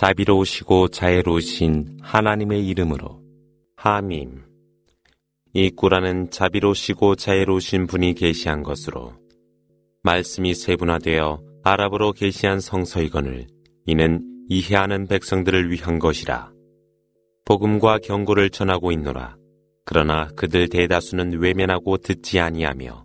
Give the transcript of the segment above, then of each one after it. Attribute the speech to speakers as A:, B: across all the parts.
A: 자비로우시고 자애로우신 하나님의 이름으로. 하밈 이 꾸라는 자비로우시고 자애로우신 분이 계시한 것으로 말씀이 세분화되어 아랍어로 계시한 성서이건을 이는 이해하는 백성들을 위한 것이라 복음과 경고를 전하고 있노라. 그러나 그들 대다수는 외면하고 듣지 아니하며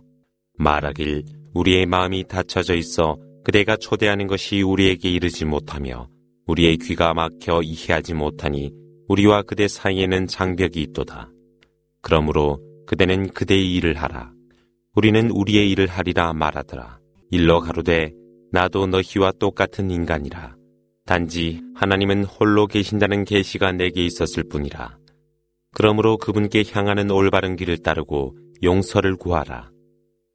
A: 말하길 우리의 마음이 닫혀져 있어 그대가 초대하는 것이 우리에게 이르지 못하며 우리의 귀가 막혀 이해하지 못하니 우리와 그대 사이에는 장벽이 있도다. 그러므로 그대는 그대의 일을 하라. 우리는 우리의 일을 하리라 말하더라. 일러 가로되 나도 너희와 똑같은 인간이라. 단지 하나님은 홀로 계신다는 계시가 내게 있었을 뿐이라. 그러므로 그분께 향하는 올바른 길을 따르고 용서를 구하라.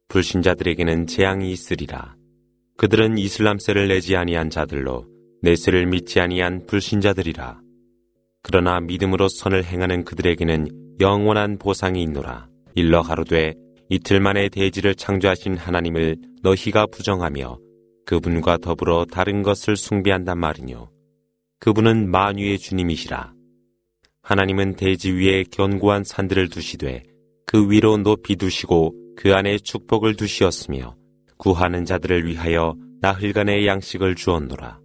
A: 불신자들에게는 재앙이 있으리라. 그들은 이슬람세를 내지 아니한 자들로 내세를 믿지 아니한 불신자들이라. 그러나 믿음으로 선을 행하는 그들에게는 영원한 보상이 있노라. 일러 가로되 이틀 만에 대지를 창조하신 하나님을 너희가 부정하며 그분과 더불어 다른 것을 숭배한단 말이뇨. 그분은 만유의 주님이시라. 하나님은 대지 위에 견고한 산들을 두시되 그 위로 높이 두시고 그 안에 축복을 두시었으며 구하는 자들을 위하여 나흘간의 양식을 주었노라.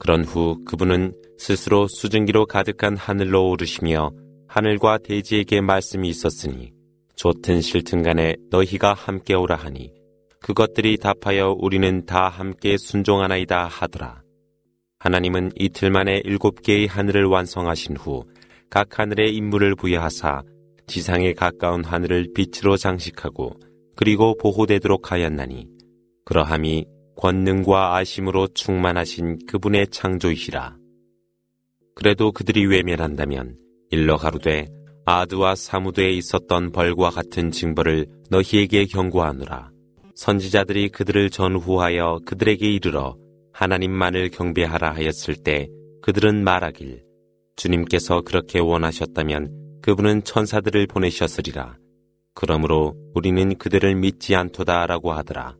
A: 그런 후 그분은 스스로 수증기로 가득한 하늘로 오르시며 하늘과 대지에게 말씀이 있었으니 좋든 싫든 간에 너희가 함께 오라 하니 그것들이 답하여 우리는 다 함께 순종하나이다 하더라. 하나님은 이틀 만에 일곱 개의 하늘을 완성하신 후 각 하늘에 임무를 부여하사 지상에 가까운 하늘을 빛으로 장식하고 그리고 보호되도록 하였나니 그러함이 권능과 아심으로 충만하신 그분의 창조이시라. 그래도 그들이 외면한다면 일러 가로되 아드와 사무드에 있었던 벌과 같은 징벌을 너희에게 경고하노라. 선지자들이 그들을 전후하여 그들에게 이르러 하나님만을 경배하라 하였을 때 그들은 말하길 주님께서 그렇게 원하셨다면 그분은 천사들을 보내셨으리라. 그러므로 우리는 그들을 믿지 않도다라고 하더라.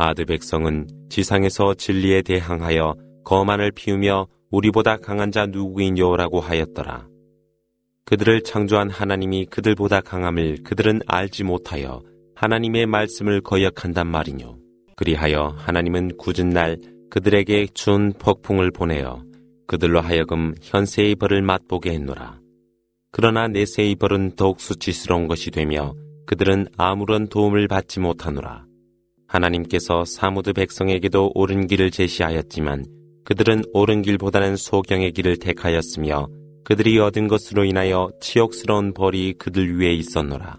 A: 아드 백성은 지상에서 진리에 대항하여 거만을 피우며 우리보다 강한 자 누구인요라고 하였더라. 그들을 창조한 하나님이 그들보다 강함을 그들은 알지 못하여 하나님의 말씀을 거역한단 말이뇨. 그리하여 하나님은 굳은 날 그들에게 준 폭풍을 보내어 그들로 하여금 현세의 벌을 맛보게 했노라. 그러나 내세의 벌은 더욱 수치스러운 것이 되며 그들은 아무런 도움을 받지 못하노라. 하나님께서 사무드 백성에게도 옳은 길을 제시하였지만 그들은 옳은 길보다는 소경의 길을 택하였으며 그들이 얻은 것으로 인하여 치욕스러운 벌이 그들 위에 있었노라.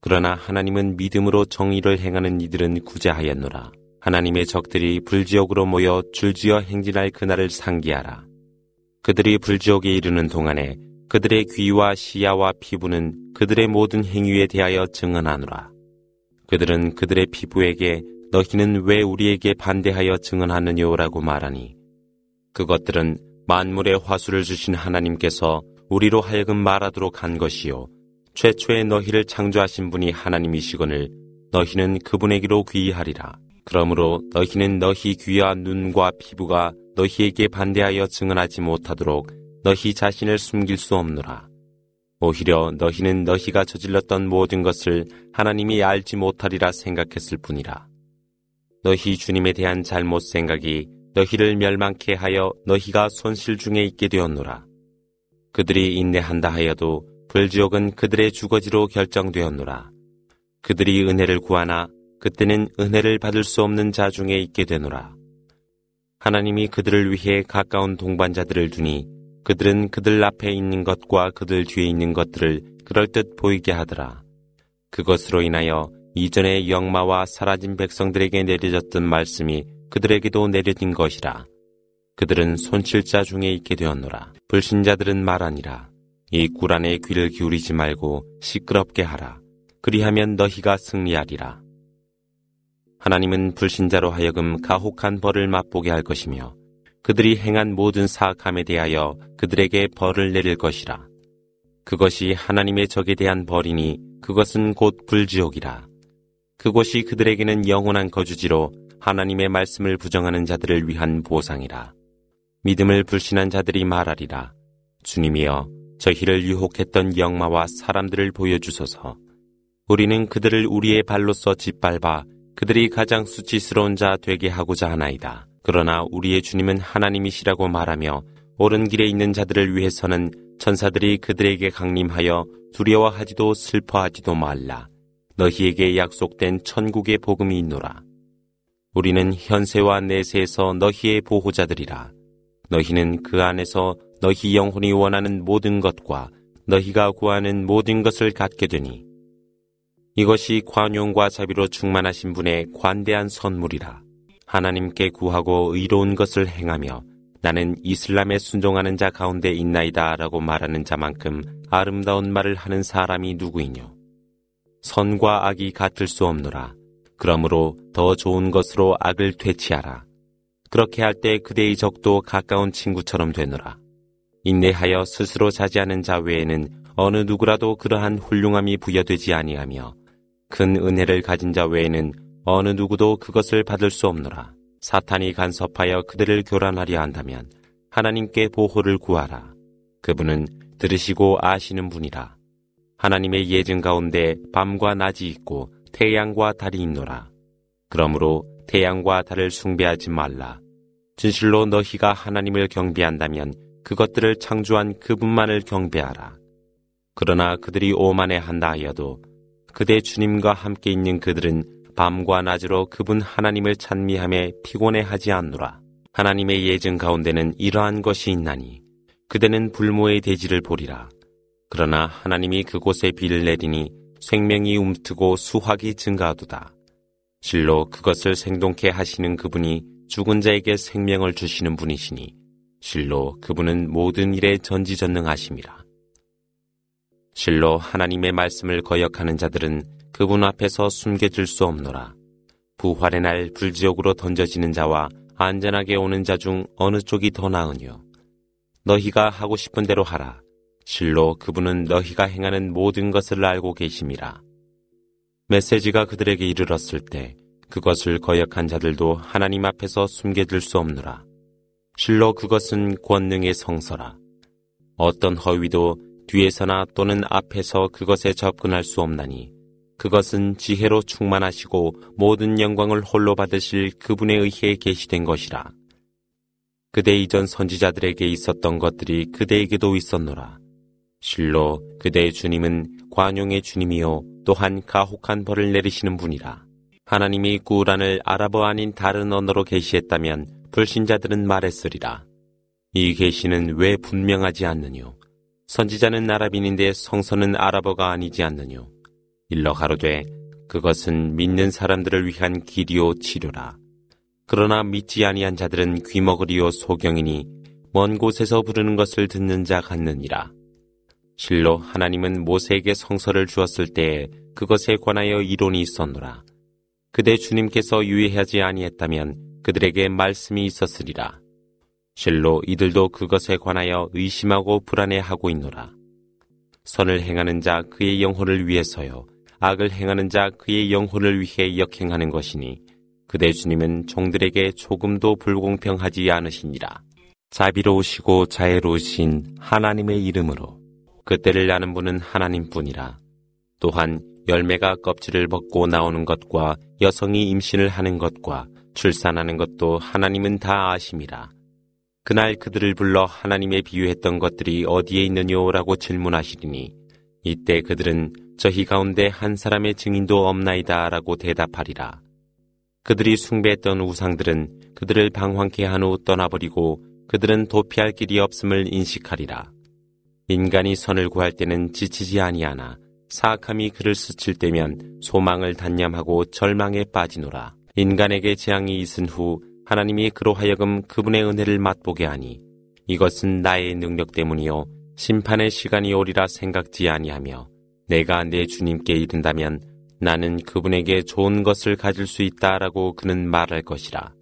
A: 그러나 하나님은 믿음으로 정의를 행하는 이들은 구제하였노라. 하나님의 적들이 불지옥으로 모여 줄지어 행진할 그날을 상기하라. 그들이 불지옥에 이르는 동안에 그들의 귀와 시야와 피부는 그들의 모든 행위에 대하여 증언하노라. 그들은 그들의 피부에게 너희는 왜 우리에게 반대하여 증언하느냐라고 말하니 그것들은 만물의 화수를 주신 하나님께서 우리로 하여금 말하도록 한 것이요 최초에 너희를 창조하신 분이 하나님이시거늘 너희는 그분에게로 귀의하리라. 그러므로 너희는 너희 귀와 눈과 피부가 너희에게 반대하여 증언하지 못하도록 너희 자신을 숨길 수 없노라 오히려 너희는 너희가 저질렀던 모든 것을 하나님이 알지 못하리라 생각했을 뿐이라. 너희 주님에 대한 잘못 생각이 너희를 멸망케 하여 너희가 손실 중에 있게 되었노라. 그들이 인내한다 하여도 불지옥은 그들의 주거지로 결정되었노라. 그들이 은혜를 구하나 그때는 은혜를 받을 수 없는 자 중에 있게 되노라. 하나님이 그들을 위해 가까운 동반자들을 두니 그들은 그들 앞에 있는 것과 그들 뒤에 있는 것들을 그럴듯 보이게 하더라. 그것으로 인하여 이전의 영마와 사라진 백성들에게 내려졌던 말씀이 그들에게도 내려진 것이라. 그들은 손실자 중에 있게 되었노라. 불신자들은 말하니라. 이 꾸란에 귀를 기울이지 말고 시끄럽게 하라. 그리하면 너희가 승리하리라. 하나님은 불신자로 하여금 가혹한 벌을 맛보게 할 것이며 그들이 행한 모든 사악함에 대하여 그들에게 벌을 내릴 것이라. 그것이 하나님의 적에 대한 벌이니 그것은 곧 불지옥이라. 그곳이 그들에게는 영원한 거주지로 하나님의 말씀을 부정하는 자들을 위한 보상이라. 믿음을 불신한 자들이 말하리라. 주님이여 저희를 유혹했던 영마와 사람들을 보여주소서. 우리는 그들을 우리의 발로써 짓밟아 그들이 가장 수치스러운 자 되게 하고자 하나이다. 그러나 우리의 주님은 하나님이시라고 말하며 옳은 길에 있는 자들을 위해서는 천사들이 그들에게 강림하여 두려워하지도 슬퍼하지도 말라. 너희에게 약속된 천국의 복음이 있노라. 우리는 현세와 내세에서 너희의 보호자들이라. 너희는 그 안에서 너희 영혼이 원하는 모든 것과 너희가 구하는 모든 것을 갖게 되니 이것이 관용과 자비로 충만하신 분의 관대한 선물이라. 하나님께 구하고 의로운 것을 행하며 나는 이슬람에 순종하는 자 가운데 있나이다 라고 말하는 자만큼 아름다운 말을 하는 사람이 누구이뇨. 선과 악이 같을 수 없노라. 그러므로 더 좋은 것으로 악을 퇴치하라. 그렇게 할 때 그대의 적도 가까운 친구처럼 되노라. 인내하여 스스로 자지하는 자 외에는 어느 누구라도 그러한 훌륭함이 부여되지 아니하며 큰 은혜를 가진 자 외에는 어느 누구도 그것을 받을 수 없노라. 사탄이 간섭하여 그들을 교란하려 한다면 하나님께 보호를 구하라. 그분은 들으시고 아시는 분이라. 하나님의 예증 가운데 밤과 낮이 있고 태양과 달이 있노라. 그러므로 태양과 달을 숭배하지 말라. 진실로 너희가 하나님을 경배한다면 그것들을 창조한 그분만을 경배하라. 그러나 그들이 오만해 한다 하여도 그대 주님과 함께 있는 그들은 밤과 낮으로 그분 하나님을 찬미함에 피곤해하지 않노라. 하나님의 예증 가운데는 이러한 것이 있나니 그대는 불모의 대지를 보리라. 그러나 하나님이 그곳에 비를 내리니 생명이 움트고 수확이 증가하도다. 실로 그것을 생동케 하시는 그분이 죽은 자에게 생명을 주시는 분이시니 실로 그분은 모든 일에 전지전능하심이라. 실로 하나님의 말씀을 거역하는 자들은 그분 앞에서 숨겨질 수 없노라. 부활의 날 불지옥으로 던져지는 자와 안전하게 오는 자 중 어느 쪽이 더 나으뇨. 너희가 하고 싶은 대로 하라. 실로 그분은 너희가 행하는 모든 것을 알고 계심이라. 메시지가 그들에게 이르렀을 때 그것을 거역한 자들도 하나님 앞에서 숨겨질 수 없노라. 실로 그것은 권능의 성서라. 어떤 허위도 뒤에서나 또는 앞에서 그것에 접근할 수 없나니 그것은 지혜로 충만하시고 모든 영광을 홀로 받으실 그분에 의해 계시된 것이라. 그대 이전 선지자들에게 있었던 것들이 그대에게도 있었노라. 실로 그대의 주님은 관용의 주님이요 또한 가혹한 벌을 내리시는 분이라. 하나님이 꾸란을 아랍어 아닌 다른 언어로 계시했다면 불신자들은 말했으리라. 이 계시는 왜 분명하지 않느뇨? 선지자는 아랍인인데 성서는 아랍어가 아니지 않느뇨. 일러 가로되 그것은 믿는 사람들을 위한 길이요 치료라. 그러나 믿지 아니한 자들은 귀먹으리요 소경이니 먼 곳에서 부르는 것을 듣는 자 같느니라. 실로 하나님은 모세에게 성서를 주었을 때에 그것에 관하여 이론이 있었노라. 그대 주님께서 유의하지 아니했다면 그들에게 말씀이 있었으리라. 실로 이들도 그것에 관하여 의심하고 불안해하고 있노라. 선을 행하는 자 그의 영혼을 위해서요. 악을 행하는 자 그의 영혼을 위해 역행하는 것이니 그대 주님은 종들에게 조금도 불공평하지 않으시니라. 자비로우시고 자애로우신 하나님의 이름으로 그때를 아는 분은 하나님뿐이라. 또한 열매가 껍질을 벗고 나오는 것과 여성이 임신을 하는 것과 출산하는 것도 하나님은 다 아심이라. 그날 그들을 불러 하나님의 비유했던 것들이 어디에 있느냐라고 질문하시리니 이때 그들은 저희 가운데 한 사람의 증인도 없나이다 라고 대답하리라. 그들이 숭배했던 우상들은 그들을 방황케 한 후 떠나버리고 그들은 도피할 길이 없음을 인식하리라. 인간이 선을 구할 때는 지치지 아니하나 사악함이 그를 스칠 때면 소망을 단념하고 절망에 빠지노라. 인간에게 재앙이 있은 후 하나님이 그로 하여금 그분의 은혜를 맛보게 하니 이것은 나의 능력 때문이요 심판의 시간이 오리라 생각지 아니하며 내가 내 주님께 이른다면 나는 그분에게 좋은 것을 가질 수 있다라고 그는 말할 것이라.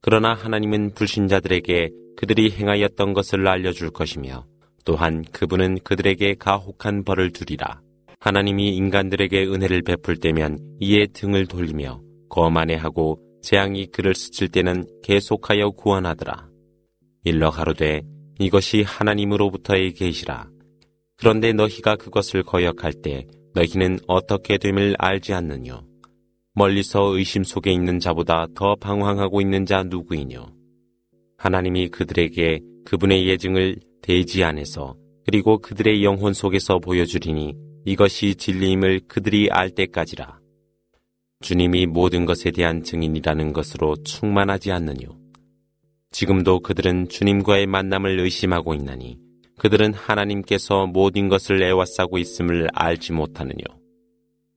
A: 그러나 하나님은 불신자들에게 그들이 행하였던 것을 알려줄 것이며 또한 그분은 그들에게 가혹한 벌을 두리라. 하나님이 인간들에게 은혜를 베풀 때면 이에 등을 돌리며 거만해하고 재앙이 그를 스칠 때는 계속하여 구원하더라. 일러 가로되 이것이 하나님으로부터의 계시라. 그런데 너희가 그것을 거역할 때 너희는 어떻게 됨을 알지 않느뇨. 멀리서 의심 속에 있는 자보다 더 방황하고 있는 자 누구이뇨. 하나님이 그들에게 그분의 예증을 대지 안에서 그리고 그들의 영혼 속에서 보여주리니 이것이 진리임을 그들이 알 때까지라. 주님이 모든 것에 대한 증인이라는 것으로 충만하지 않느뇨. 지금도 그들은 주님과의 만남을 의심하고 있나니 그들은 하나님께서 모든 것을 애워싸고 있음을 알지 못하느뇨.